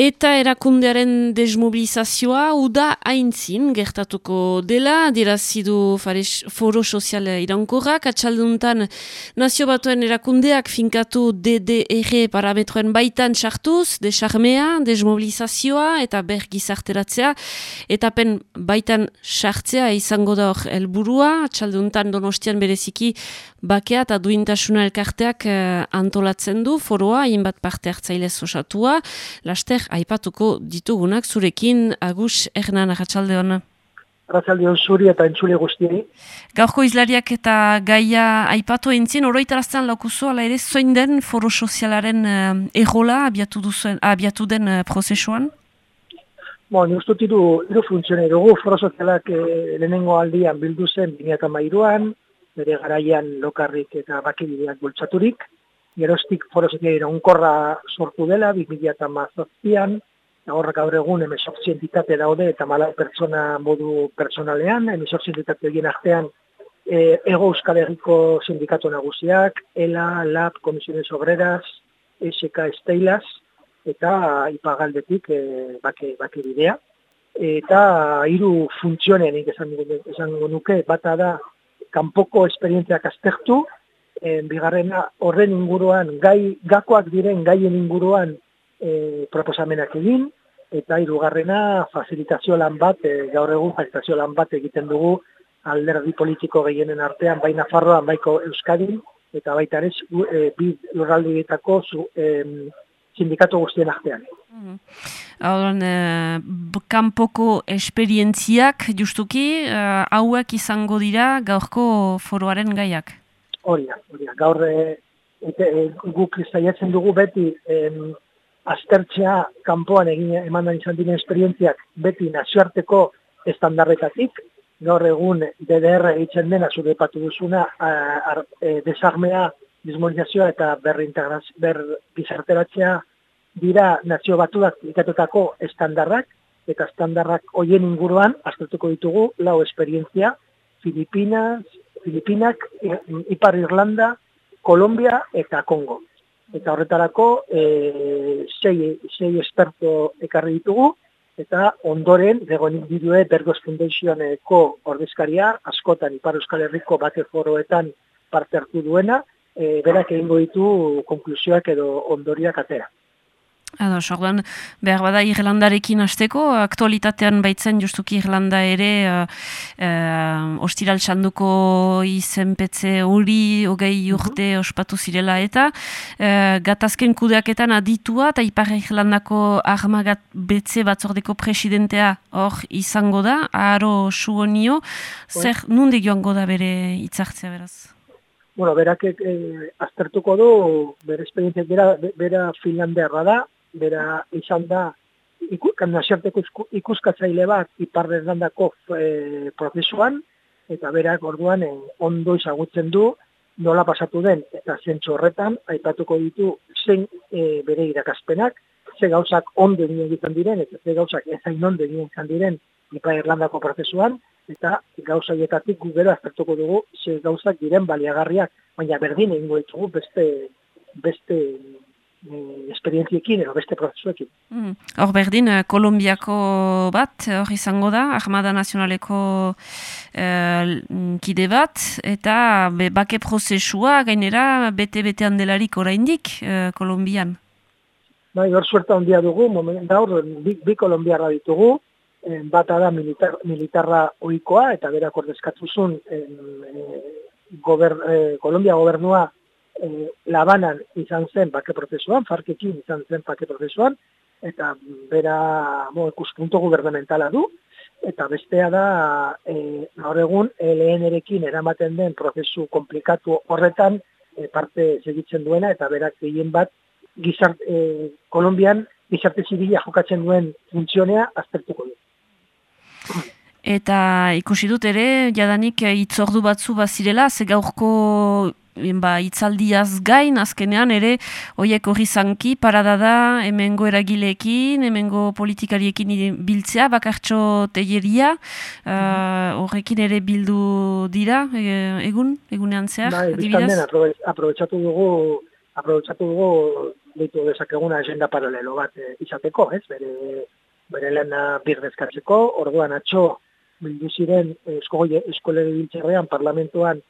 Eta erakundearen desmobilizazioa uda haintzin gertatuko dela, dirazidu foro sozial irankorrak, atxalduntan nazio batuen erakundeak finkatu DDR parametroen baitan txartuz, desarmea, desmobilizazioa eta ber gizarteratzea, eta pen baitan sartzea izango da hor helburua, atxalduntan donostian bereziki bakea eta duintasuna elkarteak uh, antolatzen du foroa, hainbat parte hartzailez osatua, laster aipatuko ditugunak zurekin Agus Hernan Arratsalde hona. Arratsalde hon zuri eta entzule guztiei. Gaurko izlariak eta gaia aipatu entzien, oroitarazten laukuzu, ala ere, zoin den foro sozialaren uh, egola abiatu, duzuen, abiatu den uh, prozesuan? Bo, ni uste ditu, iru funtzione dugu, foro sozialak eh, lehenengo aldian bildu zen 2008an, bere garaian lokarrik eta bakibideak bultzaturik, gerostik forosetia iraunkorra sortu dela, 2008an, horrek gaur egun emesortzi entitate daude eta mala pertsona modu personalean, emesortzi entitate egin artean e, ego euskal herriko sindikatu nagusiak, ELA, LAB, Komisiones Obreras, SK Esteilas, eta ipagaldetik e, bake, bake bidea. Eta hiru funtzionen esan, esan nuke, bata da kanpoko esperientziak aztertu, e, bigarrena horren inguruan, gai, gakoak diren gaien inguruan e, proposamenak egin, eta hirugarrena facilitazio lan bat, e, gaur egun facilitazio lan bat egiten dugu alderdi politiko gehienen artean, baina farroan, baiko Euskadin, eta baita ere, e, bi lurraldietako e, sindikatu guztien artean. Mm kanpoko esperientziak justuki, hauek izango dira gaurko foroaren gaiak? Hori da, hori da. Gaur e, e, guk zaiatzen dugu beti em, aztertzea kanpoan egin eman da izan diren esperientziak beti nazioarteko estandarretatik, gaur egun DDR egiten dena zure patu duzuna e, desarmea, dismonizazioa eta berri ber gizarteratzea dira nazio batuak ikatutako estandarrak, eta estandarrak hoien inguruan aztertuko ditugu lau esperientzia, Filipinas, Filipinak, Ipar Irlanda, Kolombia eta Kongo. Eta horretarako e, sei, sei esperto ekarri ditugu, eta ondoren, degoen bidue Bergos Foundationeko ordezkaria, askotan Ipar Euskal Herriko bate foroetan parte hartu duena, e, berak egingo ditu konklusioak edo ondoriak atera. Ado, sordan, behar bada Irlandarekin hasteko, aktualitatean baitzen justuki Irlanda ere uh, uh, ostiral txanduko izenpetze hori hogei mhm. urte ospatu zirela eta uh, gatazken kudeaketan aditua eta Ipar Irlandako armagat betze batzordeko presidentea hor izango da, aro suonio, zer nunde joango da bere itzartzea beraz? Bueno, berak eh, aztertuko du, bere esperientzia bera, bera Finlandearra da, bera izan da ikukan ikuskatzaile bat iparre erlandako e, prozesuan, eta berak orduan e, ondo izagutzen du nola pasatu den, eta zentsu horretan, aipatuko ditu zein e, bere irakaspenak, ze gauzak ondo egiten diren, eta ze gauzak ezain ondo egiten diren Ipar Irlandako prozesuan, eta gauza hietatik gugero aztertuko dugu ze gauzak diren baliagarriak, baina berdin egingo ditugu beste, beste eh, esperientziekin edo beste prozesuekin. Mm. Hor berdin, eh, Kolombiako bat, hor izango da, Armada Nazionaleko eh, kide bat, eta be, bake prozesua gainera bete-betean delarik oraindik eh, Kolombian. Bai, hor suerta ondia dugu, moment, hor bi, bi Kolombiarra ditugu, eh, bata da militar, militarra oikoa, eta berak ordezkatuzun eh, gober, eh, Kolombia gobernua e, labanan izan zen bake prozesuan, farkekin izan zen bake prozesuan, eta bera mo, ikuspunto gubernamentala du, eta bestea da e, gaur egun ln erekin eramaten den prozesu komplikatu horretan e, parte segitzen duena, eta berak gehien bat gizart, e, Kolombian gizarte zibila jokatzen duen funtzionea aztertuko du. Eta ikusi dut ere, jadanik itzordu batzu bazirela, ze gaurko ba, itzaldiaz gain, azkenean ere, oiek hori zanki, parada da, hemengo eragileekin, hemengo politikariekin biltzea, bakartxo tegeria, uh, horrekin ere bildu dira, e, egun, egunean zehar, bai, adibidez? Aprobetsatu dugu, aprobetsatu dugu ditu dezakeguna agenda paralelo bat e, izateko, ez? Bere, bere lana birdezkatzeko, orduan atxo bildu ziren eskolegi biltzerrean parlamentuan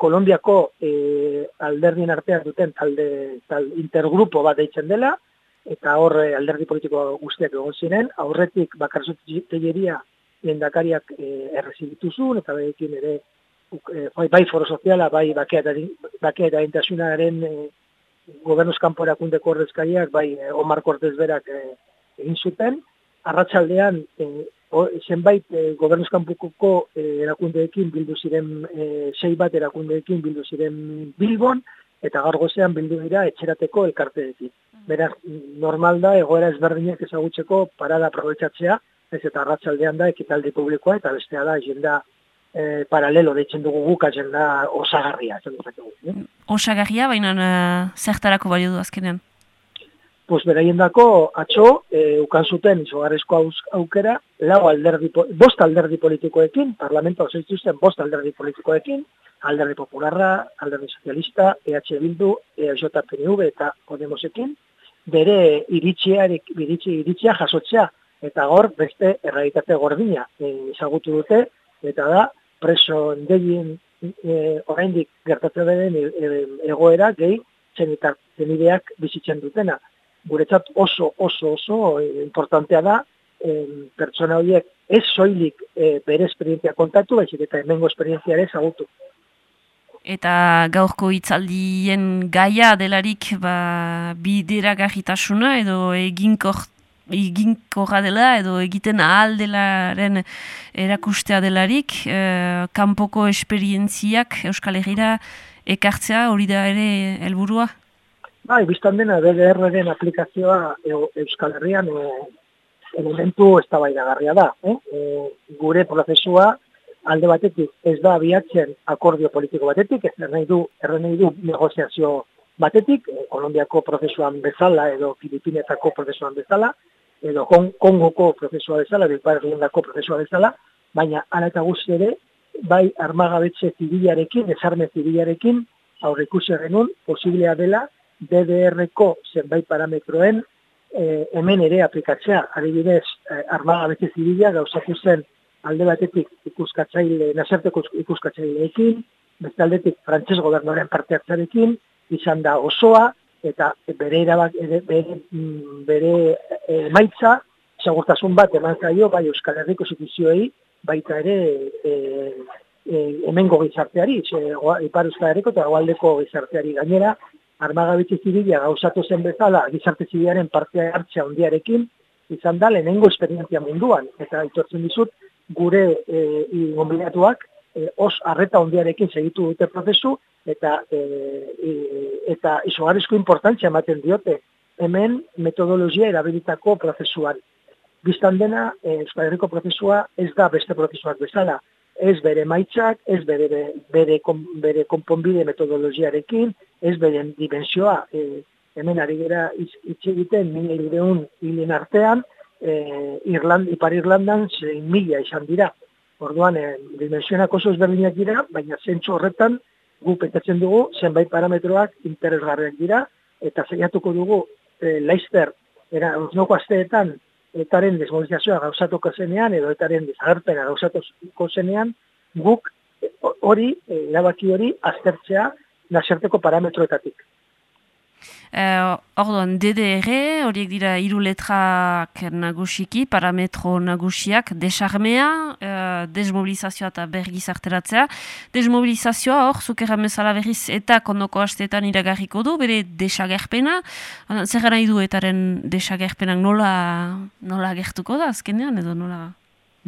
Kolombiako e, alderdien artean duten talde tal intergrupo bat deitzen dela, eta hor alderdi politiko guztiak egon ziren, aurretik bakarzut tegeria lendakariak e, errezibituzun, eta behekin ere Eh, bai, foro soziala, bai bakea eta intasunaren e, eh, gobernuz kanpo erakundeko ordezkariak, bai e, Omar Cortez berak egin zuten, arratsaldean e, zenbait e, gobernuz kanpoko erakundeekin bildu ziren, e, sei bat erakundeekin bildu ziren Bilbon, eta gaur gozean bildu dira etxerateko elkarteekin. Beraz, normal da, egoera ezberdinak ezagutzeko parada aprobetsatzea, ez eta arratsaldean da ekitaldi publikoa, eta bestea da, agenda e, paralelo deitzen dugu guk da osagarria. Eh? Osagarria, baina uh, zertarako balio du azkenean? Pues beraien dako, atxo, e, ukan zuten izogarrezko aukera, lau alderdi, bost alderdi politikoekin, parlamento osaituzten bost alderdi politikoekin, alderdi popularra, alderdi sozialista, EH Bildu, EJ PNV eta Podemosekin, bere iritziarik, iritzi, iritzia jasotzea, eta hor beste erraditate gordina ezagutu dute, eta da, preso endegin e, oraindik gertatzen den egoera gehi zenitar zenideak bizitzen dutena. Guretzat oso oso oso e, importantea da e, pertsona horiek ez soilik e, bere esperientzia kontatu, baizik eta hemengo esperientzia ere zagutu. Eta gaurko hitzaldien gaia delarik ba, bidera edo eginkort eginkorra dela edo egiten ahal delaren erakustea delarik, e, kanpoko esperientziak Euskal Herriera ekartzea hori da ere helburua? Bai, biztan dena DDR-ren aplikazioa Euskal Herrian e, elementu ez da. Eh? E, gure prozesua alde batetik ez da abiatzen akordio politiko batetik, ez nahi du, nahi du negoziazio batetik, e, Kolombiako prozesuan bezala edo Filipinetako prozesuan bezala, edo kongoko prozesua bezala, bilpar dako prozesua bezala, baina ala eta guzti ere, bai armagabetze zibilarekin, esarme zibilarekin, aurre ikusi genuen, posiblea dela, DDR-ko zenbait parametroen e, hemen ere aplikatzea. Adibidez, e, armagabetze zibila gauzatu zen alde batetik ikuskatzaile, nazerteko ikuskatzaileekin, beste aldetik frantses gobernoren parte hartzarekin, izan da osoa, eta bere erabak, bere, mm, bere e, maitza, segurtasun bat eman zaio, bai Euskal Herriko instituzioei, baita ere e, e, hemengo gizarteari, ze, Ipar Euskal Herriko eta Goaldeko gizarteari gainera, armagabitzi zibila gauzatu zen bezala gizarte zibilaren parte hartzea ondiarekin, izan da lehenengo esperientzia munduan, eta itortzen dizut, gure e, ingombinatuak e, os arreta ondiarekin segitu dute prozesu, eta e, e, eta isogarrizko importantzia ematen diote hemen metodologia erabilitako prozesuan. Biztan dena, e, Euskal Herriko prozesua ez da beste prozesuak bezala. Ez bere maitzak, ez bere, bere, bere konponbide metodologiarekin, ez bere dimensioa. E, hemen ari gera hitz egiten, mila irudeun hilen artean, e, Irland, Ipar Irlandan zein mila izan dira. Orduan, e, dimensionak oso ezberdinak dira, baina zentsu horretan, gu petatzen dugu zenbait parametroak interesgarriak dira eta zeiatuko dugu e, laizter era osnoko asteetan etaren desmobilizazioa gauzatuko zenean edo etaren desagerpena gauzatuko zenean guk hori, e, erabaki hori aztertzea nazerteko parametroetatik. Uh, orduan, DDR, horiek dira hiru letrak nagusiki, parametro nagusiak, desarmea, uh, desmobilizazioa eta bergizarteratzea. Desmobilizazioa hor, zuk erramezala berriz eta kondoko hasteetan iragarriko du, bere desagerpena. Zer gara idu etaren desagerpenak nola, nola gertuko da, azkenean, edo nola...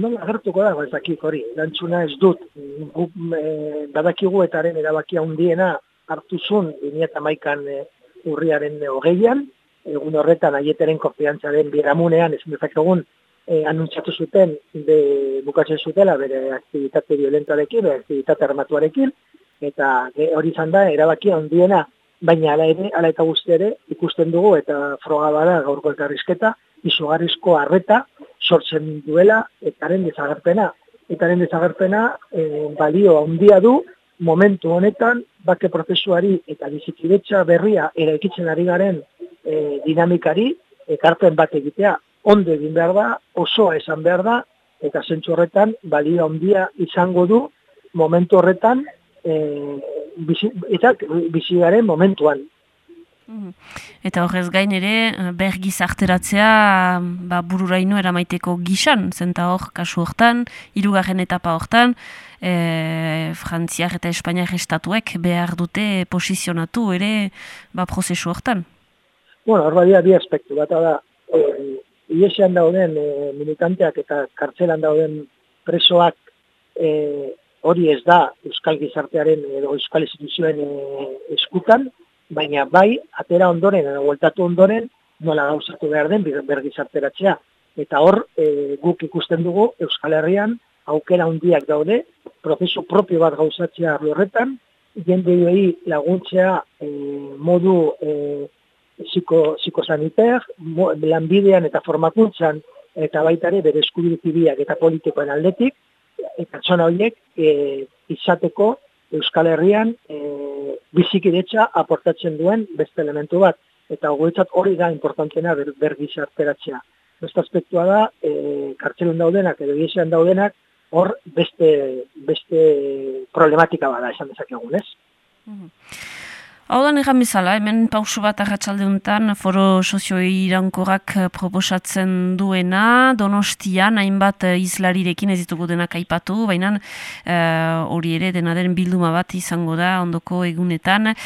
Nola gertuko da, ezakik hori, dantzuna ez dut, e, badakigu etaren erabakia hundiena hartu zun, 2008an e, urriaren hogeian, egun horretan aieteren konfiantzaren biramunean, ezin dezakegun, e, anuntzatu zuten, de, bukatzen zutela, bere aktivitate violentoarekin, bere aktivitate armatuarekin, eta hori izan da, erabakia ondiena, baina ala ere, ala eta guzti ere, ikusten dugu, eta froga bada gaurko elkarrizketa, izugarrizko harreta, sortzen duela, etaren dezagerpena. Etaren dezagerpena, e, balio handia du, momentu honetan, bake prozesuari eta bizikidetza berria eraikitzen ari garen e, dinamikari ekarpen bat egitea ondo egin behar da, osoa esan behar da, eta zentsu horretan balia ondia izango du momentu horretan e, bizi, eta bizi garen momentuan. Mhm. Eta horrez gain ere, bergiz arteratzea ba, bururaino eramaiteko gisan, zenta hor, kasu hortan, irugarren etapa hortan, e, Frantziak eta Espainiak estatuek behar dute posizionatu ere ba, prozesu hortan. Bueno, hor badia bi aspektu, bat da, e, iesean dauden e, militanteak eta kartzelan dauden presoak e, hori ez da Euskal Gizartearen edo Euskal Instituzioen e, eskutan, baina bai, atera ondoren, edo voltatu ondoren, nola gauzatu behar den bergizarteratzea. Eta hor, e, guk ikusten dugu, Euskal Herrian, aukera handiak daude, prozesu propio bat gauzatzea horretan, jende duei laguntzea e, modu e, psiko, psikosaniter, lanbidean eta formakuntzan, eta baitare bere eskubidikibiak eta politikoen aldetik, eta txona horiek e, izateko Euskal Herrian e, bizikidetza aportatzen duen beste elementu bat. Eta guretzat hori da importantena ber, bergizarteratzea. Beste aspektua da, e, kartzelun daudenak edo gizan daudenak, hor beste, beste problematika bada esan dezakegun, ez? Mm Hau da negan bizala, hemen pausu bat arratsalde honetan foro sozio irankorak eh, proposatzen duena, donostian, hainbat eh, izlarirekin ez ditugu denak aipatu, baina uh, hori ere dena den bilduma bat izango da ondoko egunetan.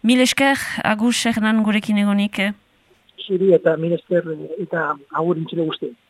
Mil esker, agus, gurekin egonik? Zuri eta mil esker eta agur intxile guzti.